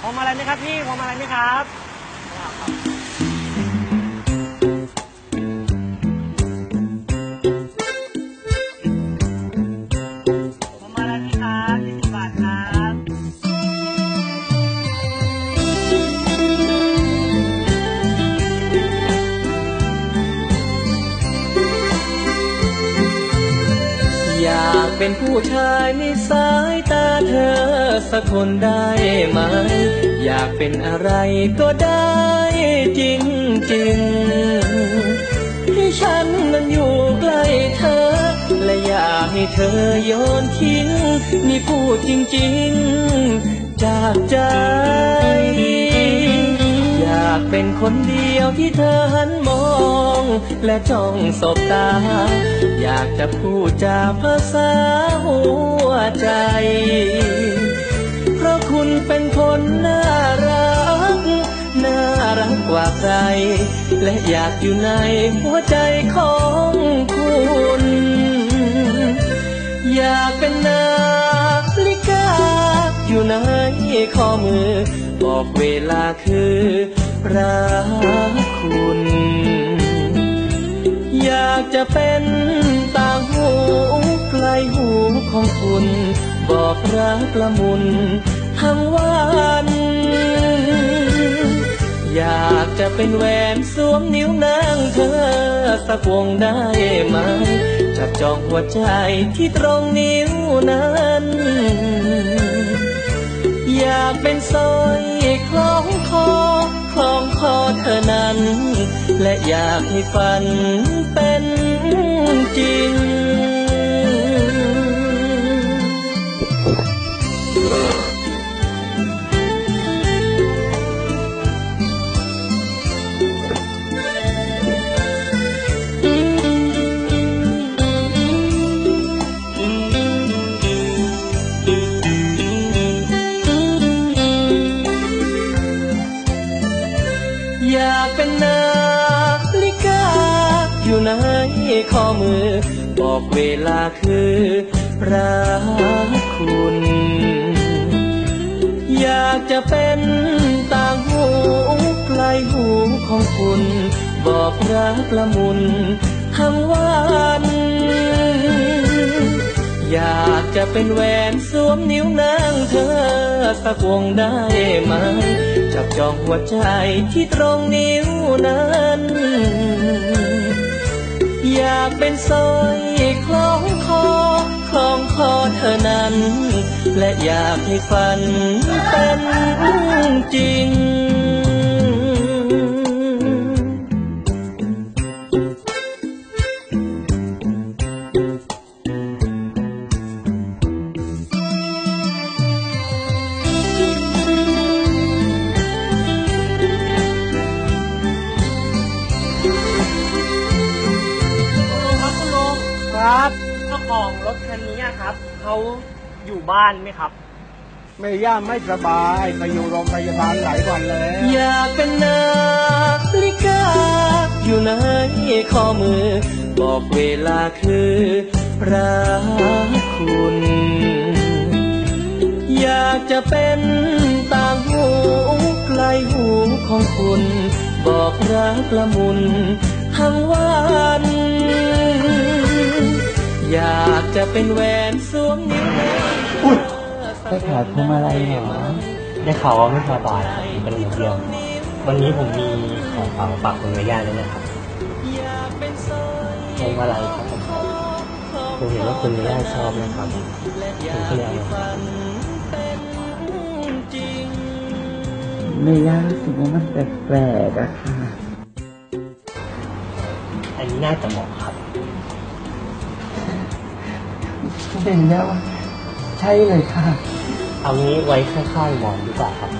พวงมาลัยไหมครับพี่พวงมาลัยไหมครับพวงมาลัยพี่ครับยี่สิบบาทครับอยากเป็นผู้ชายในสายตาเธอ สักคนได้ไหม อยากเป็นอะไรก็ได้จริงจริงให้ฉันนั้นอยู่ใกล้เธอ และอยากให้เธอโยนทิ้งนี่พูดจริง ๆ จากใจ คนเดียวที่เธอหันมอง และจ้องสบตา อยากจะพูดจาภาษาหัวใจ เพราะคุณเป็นคนน่ารัก น่ารักกว่าใคร และอยากอยู่ในหัวใจของคุณ อยากเป็นนาฬิกาอยู่ในข้อมือ บอกเวลาคือ รักคุณ อยากจะเป็นต่างหูใกล้หูของคุณ บอกรักละมุนทั้งวันอยากจะเป็นแหวนสวมนิ้วนางเธอสักวงได้ไหมจับจองหัวใจที่ตรงนิ้วนั้น อยากเป็นสร้อยคล้องคอ และอยากให้ฝันเป็นจริง ข้อมือ บอกเวลาคือรักคุณ อยากจะเป็นต่างหูใกล้หูของคุณ บอกรักละมุนทั้งวันอยากจะเป็นแหวนสวมนิ้วนางเธอสักวงได้ไหมจับจองหัวใจที่ตรงนิ้วนั้น อยากเป็นสร้อยคล้องคอคล้องคอเธอนั้น และอยากให้ฝันเป็นจริง รถคันนี้อะครับเขาอยู่บ้านไหมครับ แม่ย่าไม่สบายไปอยู่โรงพยาบาลหลายวันแล้วอยากเป็นนาฬิกาอยู่ในข้อมือ บอกเวลาคือรักคุณ อยากจะเป็นต่างหูใกล้หูของคุณ บอกรักละมุนทั้งวันอยากจะ เป็นแหวนสวมนิ้วนางอุ๊ยไปขายพวงมาลัยเหรอได้ข่าวว่าไม่สบายครับเป็นอยู่เดียว วันนี้ผมมีของฝากมาฝากคุณแม่ย่าด้วยนะครับพวงมาลัยครับผมผมเห็นว่าคุณแม่ย่าชอบนะครับผมก็เลยเอามาฝากแม่ย่ารู้สึกว่ามันแปลกๆอะค่ะอันนี้น่าจะเหมาะครับ เห็นแล้วใช่เลยค่ะ เอางี้ไว้ค่อยๆมองดีกว่าครับ